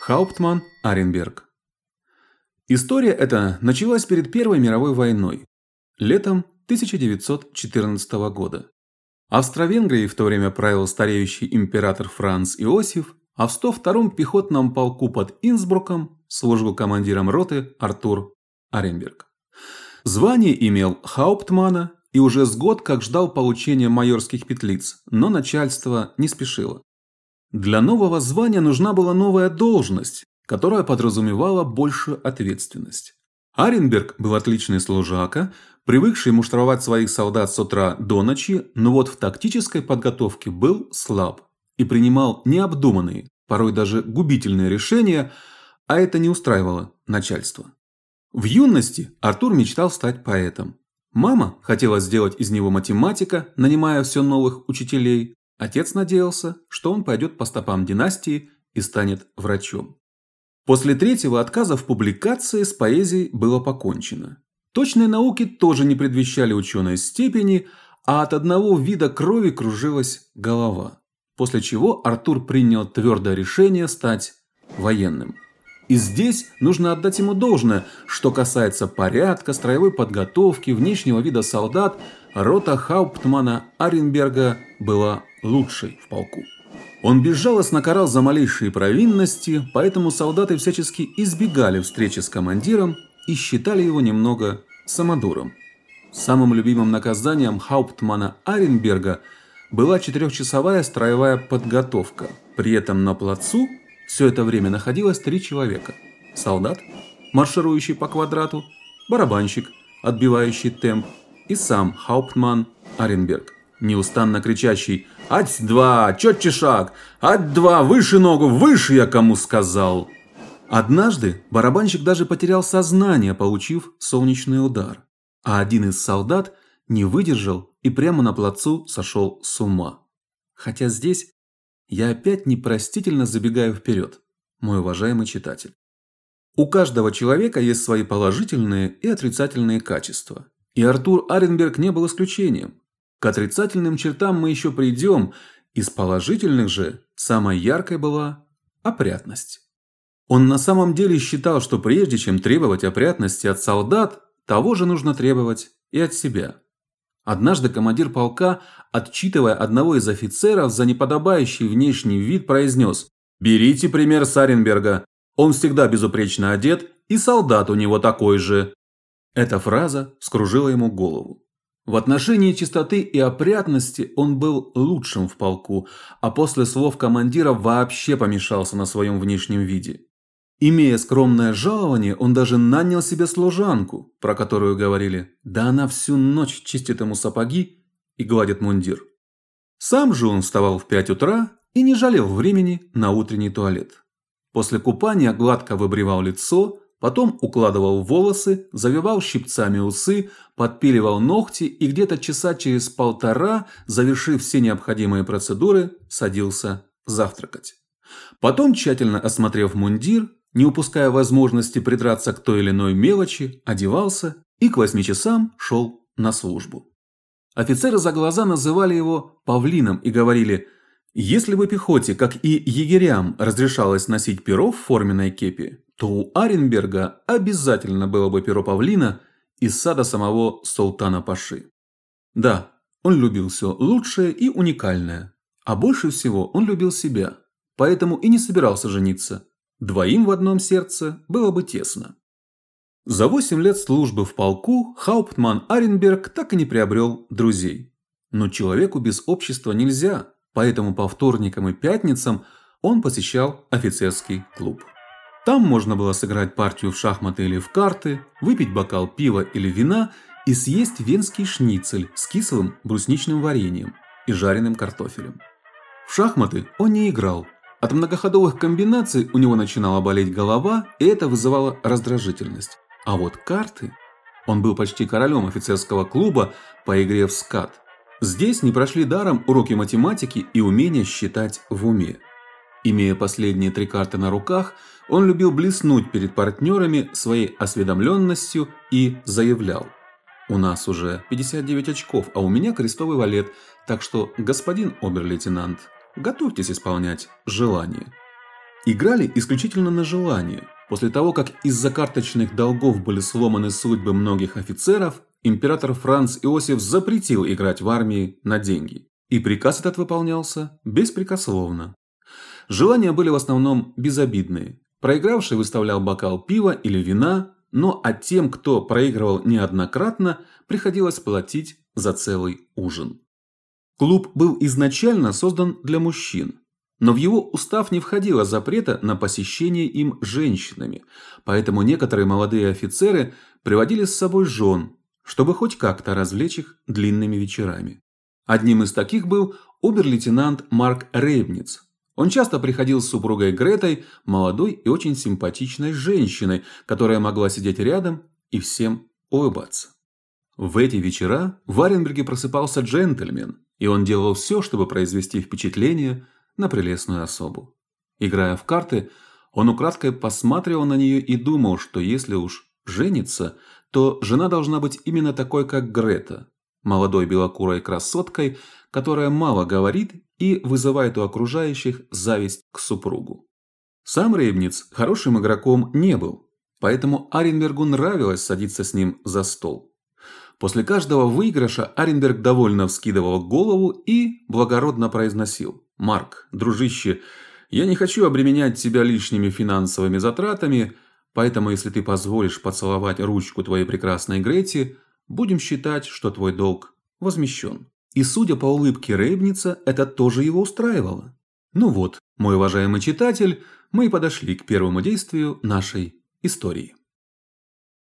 Хауптман Аренберг. История эта началась перед Первой мировой войной, летом 1914 года. Австро-Венгрией в то время правил стареющий император Франц Иосиф, а в 102-м пехотном полку под Инсбруком служил командиром роты Артур Аренберг. Звание имел Хауптмана и уже с год как ждал получения майорских петлиц, но начальство не спешило. Для нового звания нужна была новая должность, которая подразумевала большую ответственность. Аренберг был отличный служака, привыкший муштровать своих солдат с утра до ночи, но вот в тактической подготовке был слаб и принимал необдуманные, порой даже губительные решения, а это не устраивало начальство. В юности Артур мечтал стать поэтом. Мама хотела сделать из него математика, нанимая все новых учителей, Отец надеялся, что он пойдет по стопам династии и станет врачом. После третьего отказа в публикации с поэзией было покончено. Точные науки тоже не предвещали ученой степени, а от одного вида крови кружилась голова. После чего Артур принял твердое решение стать военным. И здесь нужно отдать ему должное, что касается порядка, строевой подготовки, внешнего вида солдат, рота Хауптмана Аренберга была лучшей в полку. Он безжалостно карал за малейшие провинности, поэтому солдаты всячески избегали встречи с командиром и считали его немного самодуром. Самым любимым наказанием Хауптмана Аренберга была четырехчасовая строевая подготовка. При этом на плацу все это время находилось три человека. Солдат, марширующий по квадрату, барабанщик, отбивающий темп, и сам Хауптман Аренберг, неустанно кричащий «Ать-два! Четче шаг! Ать-два! Выше ногу! Выше я кому сказал!» Однажды барабанщик даже потерял сознание, получив солнечный удар. А один из солдат не выдержал и прямо на плацу сошел с ума. Хотя здесь я опять непростительно забегаю вперед, мой уважаемый читатель. У каждого человека есть свои положительные и отрицательные качества. И Артур Аренберг не был исключением. К отрицательным чертам мы еще придем, из положительных же самой яркой была опрятность. Он на самом деле считал, что прежде чем требовать опрятности от солдат, того же нужно требовать и от себя. Однажды командир полка, отчитывая одного из офицеров за неподобающий внешний вид, произнес «Берите пример Саренберга, он всегда безупречно одет, и солдат у него такой же». Эта фраза скружила ему голову. В отношении чистоты и опрятности он был лучшим в полку, а после слов командира вообще помешался на своем внешнем виде. Имея скромное жалование, он даже нанял себе служанку, про которую говорили, да она всю ночь чистит ему сапоги и гладит мундир. Сам же он вставал в пять утра и не жалел времени на утренний туалет. После купания гладко выбривал лицо, Потом укладывал волосы, завивал щипцами усы, подпиливал ногти и где-то часа через полтора, завершив все необходимые процедуры, садился завтракать. Потом, тщательно осмотрев мундир, не упуская возможности придраться к той или иной мелочи, одевался и к восьми часам шел на службу. Офицеры за глаза называли его павлином и говорили: "Если бы пехоте, как и егерям, разрешалось носить перо в форменной кепи, то у Аренберга обязательно было бы перо павлина из сада самого султана Паши. Да, он любил все лучшее и уникальное, а больше всего он любил себя, поэтому и не собирался жениться. Двоим в одном сердце было бы тесно. За восемь лет службы в полку Хауптман Аренберг так и не приобрел друзей. Но человеку без общества нельзя, поэтому по вторникам и пятницам он посещал офицерский клуб. Там можно было сыграть партию в шахматы или в карты, выпить бокал пива или вина и съесть венский шницель с кислым брусничным вареньем и жареным картофелем. В шахматы он не играл. От многоходовых комбинаций у него начинала болеть голова, и это вызывало раздражительность. А вот карты... Он был почти королем офицерского клуба по игре в скат. Здесь не прошли даром уроки математики и умения считать в уме. Имея последние три карты на руках, он любил блеснуть перед партнерами своей осведомленностью и заявлял: "У нас уже 59 очков, а у меня крестовый валет, так что, господин обер-лейтенант, готовьтесь исполнять желание". Играли исключительно на желание. После того, как из-за карточных долгов были сломаны судьбы многих офицеров, император Франц Иосиф запретил играть в армии на деньги. И приказ этот выполнялся беспрекословно. Желания были в основном безобидные. Проигравший выставлял бокал пива или вина, но а тем, кто проигрывал неоднократно, приходилось платить за целый ужин. Клуб был изначально создан для мужчин, но в его устав не входило запрета на посещение им женщинами, поэтому некоторые молодые офицеры приводили с собой жен, чтобы хоть как-то развлечь их длинными вечерами. Одним из таких был обер-лейтенант Марк Рейбниц. Он часто приходил с супругой Гретой, молодой и очень симпатичной женщиной, которая могла сидеть рядом и всем улыбаться. В эти вечера в Аренберге просыпался джентльмен, и он делал все, чтобы произвести впечатление на прелестную особу. Играя в карты, он украдкой посматривал на нее и думал, что если уж женится, то жена должна быть именно такой, как Грета, молодой белокурой красоткой, которая мало говорит и вызывает у окружающих зависть к супругу. Сам Рейбниц хорошим игроком не был, поэтому Аренбергу нравилось садиться с ним за стол. После каждого выигрыша Аренберг довольно вскидывал голову и благородно произносил: "Марк, дружище, я не хочу обременять тебя лишними финансовыми затратами, поэтому если ты позволишь поцеловать ручку твоей прекрасной Грети, Будем считать, что твой долг возмещен. И судя по улыбке Рейбница, это тоже его устраивало. Ну вот, мой уважаемый читатель, мы и подошли к первому действию нашей истории.